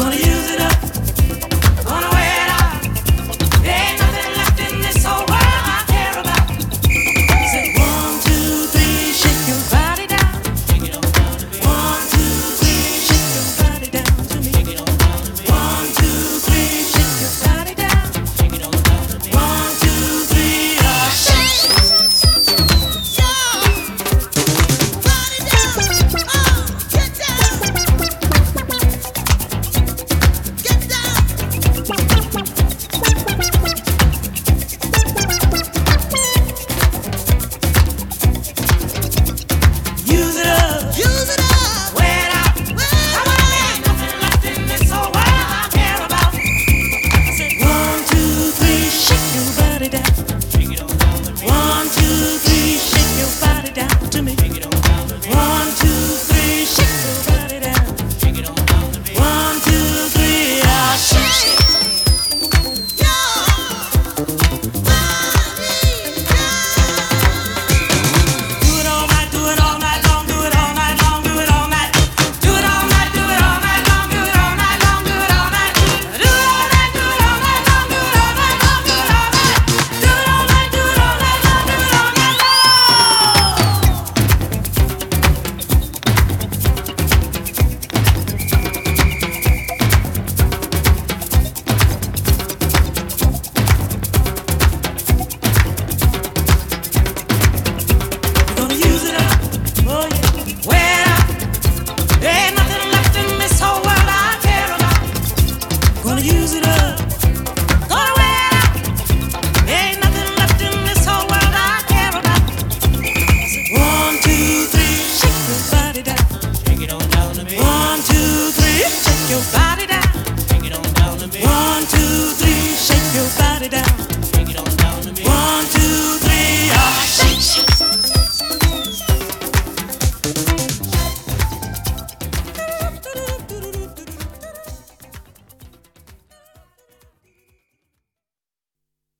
gonna